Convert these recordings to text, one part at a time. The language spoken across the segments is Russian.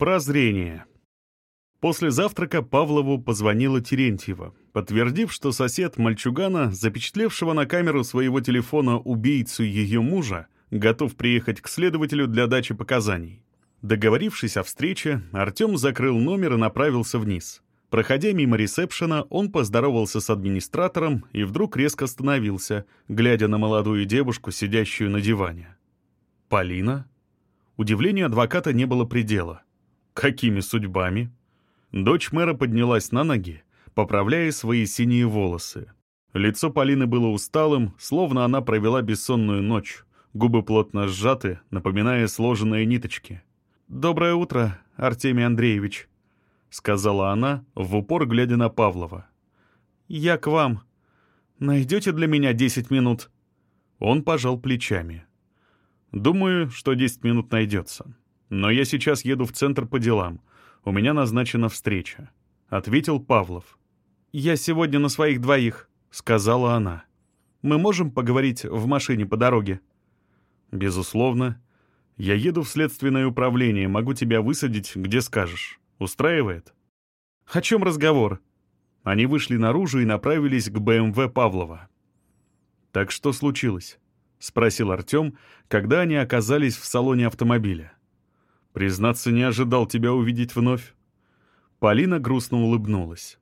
Прозрение. После завтрака Павлову позвонила Терентьева, подтвердив, что сосед мальчугана, запечатлевшего на камеру своего телефона убийцу ее мужа, готов приехать к следователю для дачи показаний. Договорившись о встрече, Артем закрыл номер и направился вниз. Проходя мимо ресепшена, он поздоровался с администратором и вдруг резко остановился, глядя на молодую девушку, сидящую на диване. «Полина?» Удивлению адвоката не было предела. «Какими судьбами?» Дочь мэра поднялась на ноги, поправляя свои синие волосы. Лицо Полины было усталым, словно она провела бессонную ночь. Губы плотно сжаты, напоминая сложенные ниточки. «Доброе утро, Артемий Андреевич», — сказала она, в упор глядя на Павлова. «Я к вам. Найдете для меня десять минут?» Он пожал плечами. «Думаю, что десять минут найдется. Но я сейчас еду в центр по делам. У меня назначена встреча», — ответил Павлов. «Я сегодня на своих двоих», — сказала она. «Мы можем поговорить в машине по дороге?» «Безусловно. Я еду в следственное управление, могу тебя высадить, где скажешь». Устраивает? О чем разговор? Они вышли наружу и направились к БМВ Павлова. «Так что случилось?» — спросил Артем, когда они оказались в салоне автомобиля. «Признаться, не ожидал тебя увидеть вновь». Полина грустно улыбнулась.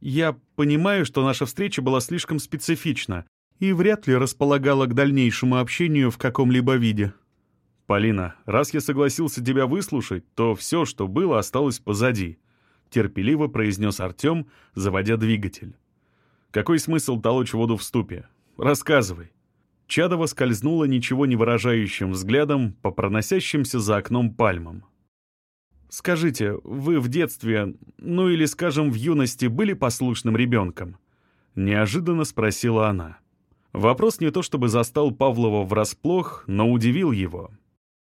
«Я понимаю, что наша встреча была слишком специфична и вряд ли располагала к дальнейшему общению в каком-либо виде», «Полина, раз я согласился тебя выслушать, то все, что было, осталось позади», — терпеливо произнес Артем, заводя двигатель. «Какой смысл толочь воду в ступе? Рассказывай». Чадова скользнула ничего не выражающим взглядом по проносящимся за окном пальмам. «Скажите, вы в детстве, ну или, скажем, в юности были послушным ребенком?» Неожиданно спросила она. Вопрос не то чтобы застал Павлова врасплох, но удивил его.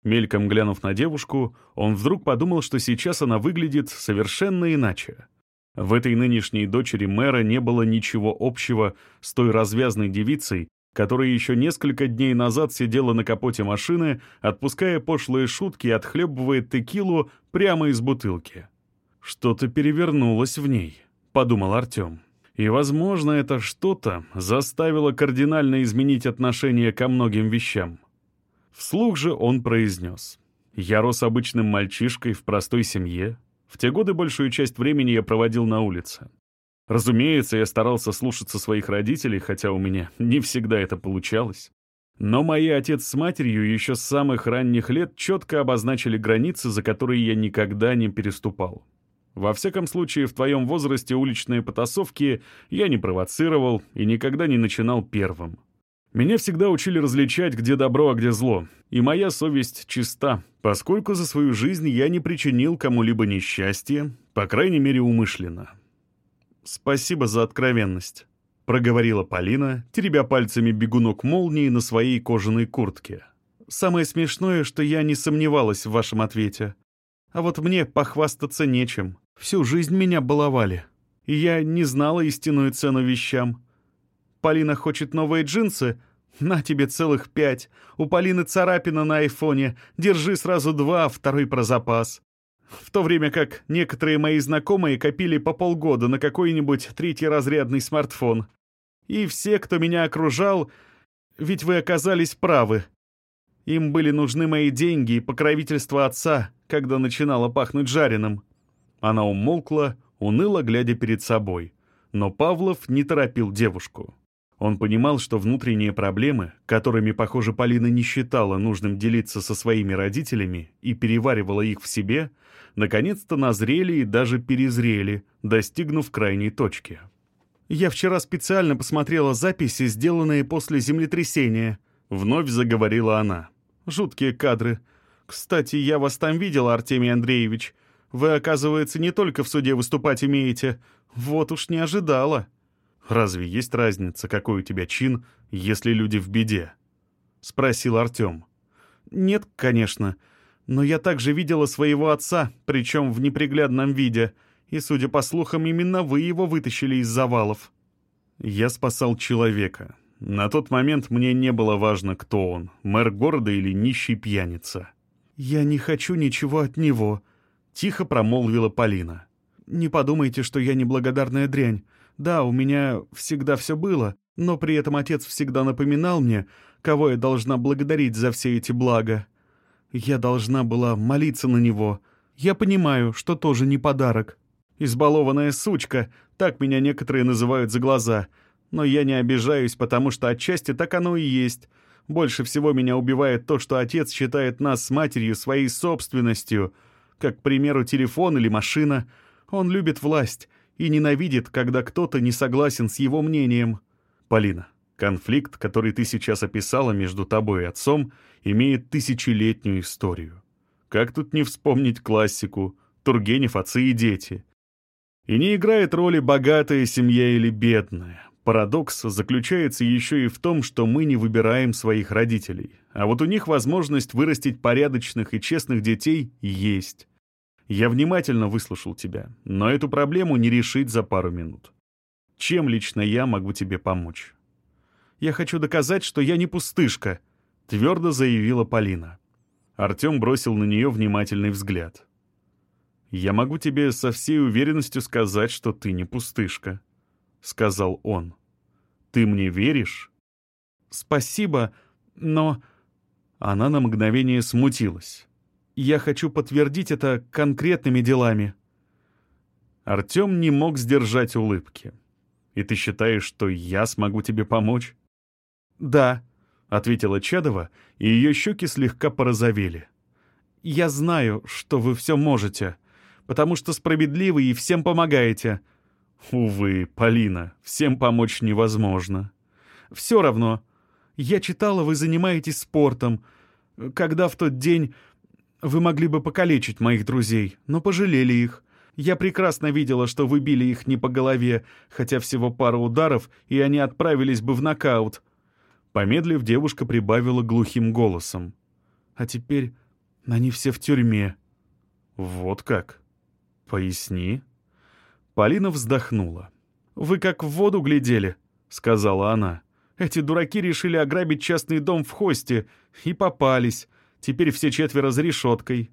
Мельком глянув на девушку, он вдруг подумал, что сейчас она выглядит совершенно иначе. В этой нынешней дочери мэра не было ничего общего с той развязной девицей, которая еще несколько дней назад сидела на капоте машины, отпуская пошлые шутки и отхлебывая текилу прямо из бутылки. «Что-то перевернулось в ней», — подумал Артем. И, возможно, это что-то заставило кардинально изменить отношение ко многим вещам. Вслух же он произнес. «Я рос обычным мальчишкой в простой семье. В те годы большую часть времени я проводил на улице. Разумеется, я старался слушаться своих родителей, хотя у меня не всегда это получалось. Но мои отец с матерью еще с самых ранних лет четко обозначили границы, за которые я никогда не переступал. Во всяком случае, в твоем возрасте уличные потасовки я не провоцировал и никогда не начинал первым. Меня всегда учили различать, где добро, а где зло. И моя совесть чиста, поскольку за свою жизнь я не причинил кому-либо несчастья, по крайней мере, умышленно. «Спасибо за откровенность», — проговорила Полина, теребя пальцами бегунок молнии на своей кожаной куртке. «Самое смешное, что я не сомневалась в вашем ответе. А вот мне похвастаться нечем. Всю жизнь меня баловали. И я не знала истинную цену вещам. Полина хочет новые джинсы? На тебе целых пять. У Полины царапина на айфоне. Держи сразу два, второй про запас. В то время как некоторые мои знакомые копили по полгода на какой-нибудь третьеразрядный смартфон. И все, кто меня окружал, ведь вы оказались правы. Им были нужны мои деньги и покровительство отца, когда начинало пахнуть жареным. Она умолкла, уныло глядя перед собой. Но Павлов не торопил девушку. Он понимал, что внутренние проблемы, которыми, похоже, Полина не считала нужным делиться со своими родителями и переваривала их в себе, наконец-то назрели и даже перезрели, достигнув крайней точки. «Я вчера специально посмотрела записи, сделанные после землетрясения», — вновь заговорила она. «Жуткие кадры. Кстати, я вас там видела, Артемий Андреевич. Вы, оказывается, не только в суде выступать умеете. Вот уж не ожидала». «Разве есть разница, какой у тебя чин, если люди в беде?» — спросил Артем. «Нет, конечно. Но я также видела своего отца, причем в неприглядном виде, и, судя по слухам, именно вы его вытащили из завалов». «Я спасал человека. На тот момент мне не было важно, кто он, мэр города или нищий пьяница». «Я не хочу ничего от него», — тихо промолвила Полина. «Не подумайте, что я неблагодарная дрянь. Да, у меня всегда все было, но при этом отец всегда напоминал мне, кого я должна благодарить за все эти блага. Я должна была молиться на него. Я понимаю, что тоже не подарок. Избалованная сучка, так меня некоторые называют за глаза. Но я не обижаюсь, потому что отчасти так оно и есть. Больше всего меня убивает то, что отец считает нас с матерью своей собственностью, как, к примеру, телефон или машина. Он любит власть и ненавидит, когда кто-то не согласен с его мнением. Полина, конфликт, который ты сейчас описала между тобой и отцом, имеет тысячелетнюю историю. Как тут не вспомнить классику «Тургенев, отцы и дети»? И не играет роли богатая семья или бедная. Парадокс заключается еще и в том, что мы не выбираем своих родителей. А вот у них возможность вырастить порядочных и честных детей есть. Я внимательно выслушал тебя, но эту проблему не решить за пару минут. Чем лично я могу тебе помочь? Я хочу доказать, что я не пустышка, твердо заявила Полина. Артем бросил на нее внимательный взгляд. «Я могу тебе со всей уверенностью сказать, что ты не пустышка», — сказал он. «Ты мне веришь?» «Спасибо, но...» Она на мгновение смутилась. «Я хочу подтвердить это конкретными делами». Артем не мог сдержать улыбки. «И ты считаешь, что я смогу тебе помочь?» «Да», — ответила Чадова, и ее щеки слегка порозовели. «Я знаю, что вы все можете потому что справедливы и всем помогаете». «Увы, Полина, всем помочь невозможно». «Все равно. Я читала, вы занимаетесь спортом. Когда в тот день вы могли бы покалечить моих друзей, но пожалели их. Я прекрасно видела, что вы били их не по голове, хотя всего пару ударов, и они отправились бы в нокаут». Помедлив, девушка прибавила глухим голосом. «А теперь они все в тюрьме». «Вот как?» «Поясни». Полина вздохнула. «Вы как в воду глядели», — сказала она. «Эти дураки решили ограбить частный дом в Хосте и попались. Теперь все четверо за решеткой».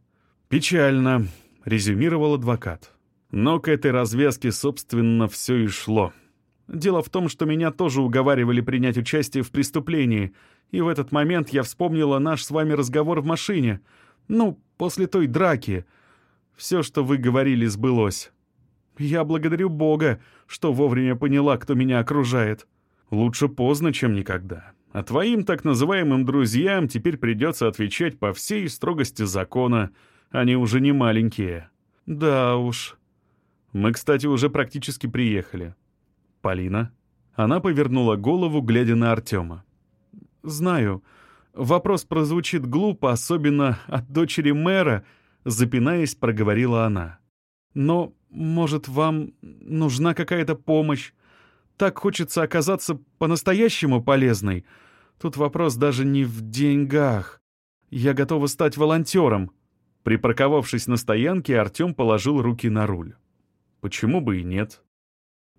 «Печально», — резюмировал адвокат. «Но к этой развязке, собственно, все и шло». Дело в том, что меня тоже уговаривали принять участие в преступлении, и в этот момент я вспомнила наш с вами разговор в машине. Ну, после той драки. Все, что вы говорили, сбылось. Я благодарю Бога, что вовремя поняла, кто меня окружает. Лучше поздно, чем никогда. А твоим так называемым друзьям теперь придется отвечать по всей строгости закона. Они уже не маленькие. Да уж. Мы, кстати, уже практически приехали. Полина? Она повернула голову, глядя на Артема. Знаю. Вопрос прозвучит глупо, особенно от дочери мэра — запинаясь, проговорила она. «Но, может, вам нужна какая-то помощь? Так хочется оказаться по-настоящему полезной. Тут вопрос даже не в деньгах. Я готова стать волонтером». Припарковавшись на стоянке, Артем положил руки на руль. Почему бы и нет?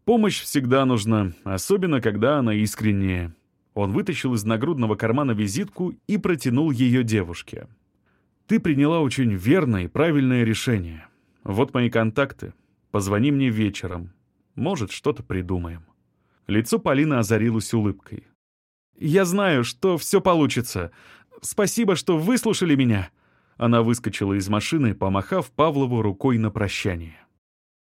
Помощь всегда нужна, особенно когда она искренняя. Он вытащил из нагрудного кармана визитку и протянул ее девушке. Ты приняла очень верное и правильное решение. Вот мои контакты. Позвони мне вечером. Может, что-то придумаем». Лицо Полины озарилось улыбкой. «Я знаю, что все получится. Спасибо, что выслушали меня». Она выскочила из машины, помахав Павлову рукой на прощание.